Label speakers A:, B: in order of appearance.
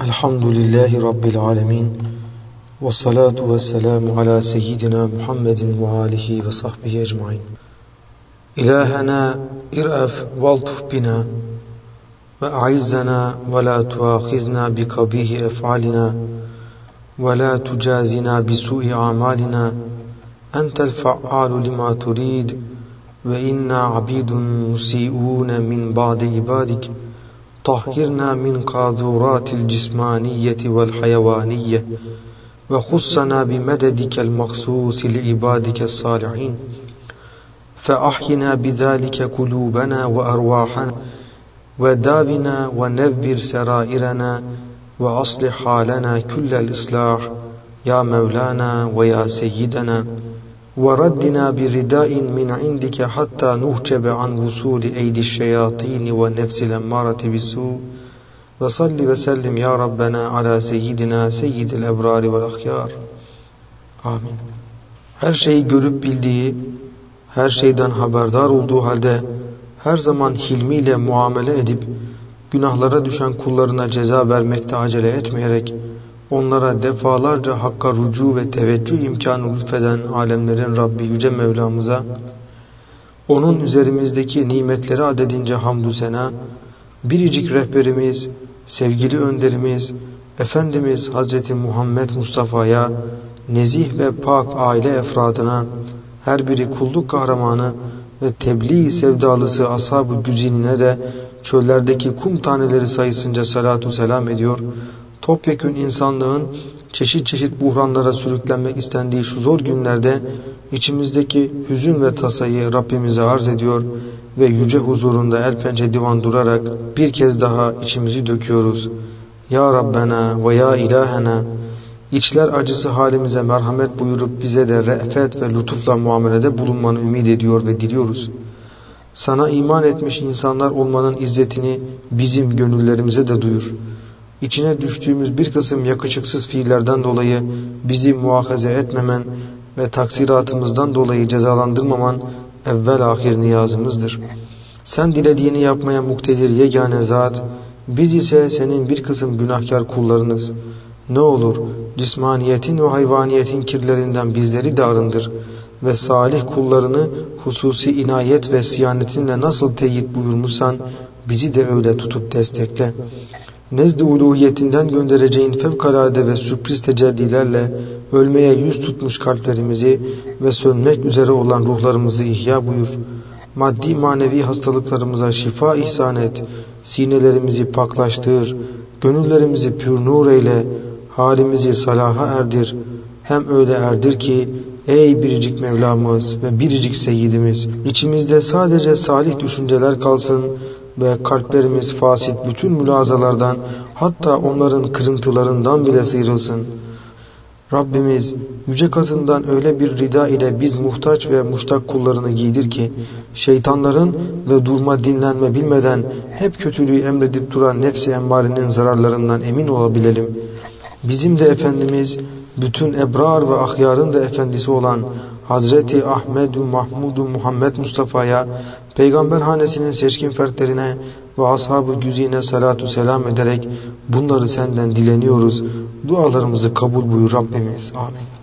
A: الحمد لله رب العالمين والصلاة والسلام على سيدنا محمد وآله وصحبه أجمعين. إلهنا ارأف والطف بنا وأعزنا ولا تؤاخذنا بقبيه أفعالنا ولا تجازنا بسوء أعمالنا أنت الفعال لما تريد وإنا عبيد مسيئون من بعد عبادك. طهرنا من قاذورات الجسمانية والحيوانية وخصنا بمددك المخصوص لعبادك الصالحين فأحينا بذلك قلوبنا وأرواحنا وداونا ونبر سرائرنا وأصلح حالنا كل الإصلاح يا مولانا ويا سيدنا. وردنا برداء من عندك حتى نهجب عن وصول أيدي الشياطين والنفس الأمارة بالسوء وصل وسلم يا ربنا على seyyidina seyyidil ebrari vel ahyar. Amin. Her şeyi görüp bildiği, her şeyden haberdar olduğu halde her zaman hilmiyle muamele edip günahlara düşen kullarına ceza vermekte acele etmeyerek onlara defalarca hakka rucu ve teveccüh imkanı lütfeden alemlerin Rabbi Yüce Mevlamıza, onun üzerimizdeki nimetleri adedince hamdü sena, biricik rehberimiz, sevgili önderimiz, Efendimiz Hazreti Muhammed Mustafa'ya, nezih ve pak aile efradına, her biri kulluk kahramanı ve tebliğ sevdalısı ashab-ı güzinine de çöllerdeki kum taneleri sayısınca salatu selam ediyor topyekün insanlığın çeşit çeşit buhranlara sürüklenmek istendiği şu zor günlerde içimizdeki hüzün ve tasayı Rabbimize arz ediyor ve yüce huzurunda el pençe divan durarak bir kez daha içimizi döküyoruz. Ya Rabbena ve ya ilahena içler acısı halimize merhamet buyurup bize de re'fet ve lütufla muamelede bulunmanı ümit ediyor ve diliyoruz. Sana iman etmiş insanlar olmanın izzetini bizim gönüllerimize de duyur. İçine düştüğümüz bir kısım yakışıksız fiillerden dolayı bizi muhakaze etmemen ve taksiratımızdan dolayı cezalandırmaman evvel ahir niyazımızdır. Sen dilediğini yapmaya muktedir yegane zat, biz ise senin bir kısım günahkar kullarınız. Ne olur cismaniyetin ve hayvaniyetin kirlerinden bizleri de arındır ve salih kullarını hususi inayet ve siyanetinle nasıl teyit buyurmuşsan bizi de öyle tutup destekle nezd-i uluhiyetinden göndereceğin fevkalade ve sürpriz tecellilerle ölmeye yüz tutmuş kalplerimizi ve sönmek üzere olan ruhlarımızı ihya buyur. Maddi manevi hastalıklarımıza şifa ihsan et. Sinelerimizi paklaştır. Gönüllerimizi pür nur eyle. Halimizi salaha erdir. Hem öyle erdir ki ey biricik Mevlamız ve biricik Seyyidimiz içimizde sadece salih düşünceler kalsın ve kalplerimiz fasit bütün mülazalardan hatta onların kırıntılarından bile sıyrılsın. Rabbimiz yüce katından öyle bir rida ile biz muhtaç ve muştak kullarını giydir ki şeytanların ve durma dinlenme bilmeden hep kötülüğü emredip duran nefsi emmarenin zararlarından emin olabilelim. Bizim de Efendimiz bütün ebrar ve ahyarın da efendisi olan Hazreti Ahmedu Mahmudu Muhammed Mustafa'ya Peygamber hanesinin seçkin fertlerine ve ashab-ı güzine salatu selam ederek bunları senden dileniyoruz. Dualarımızı kabul buyur Rabbimiz. Amin.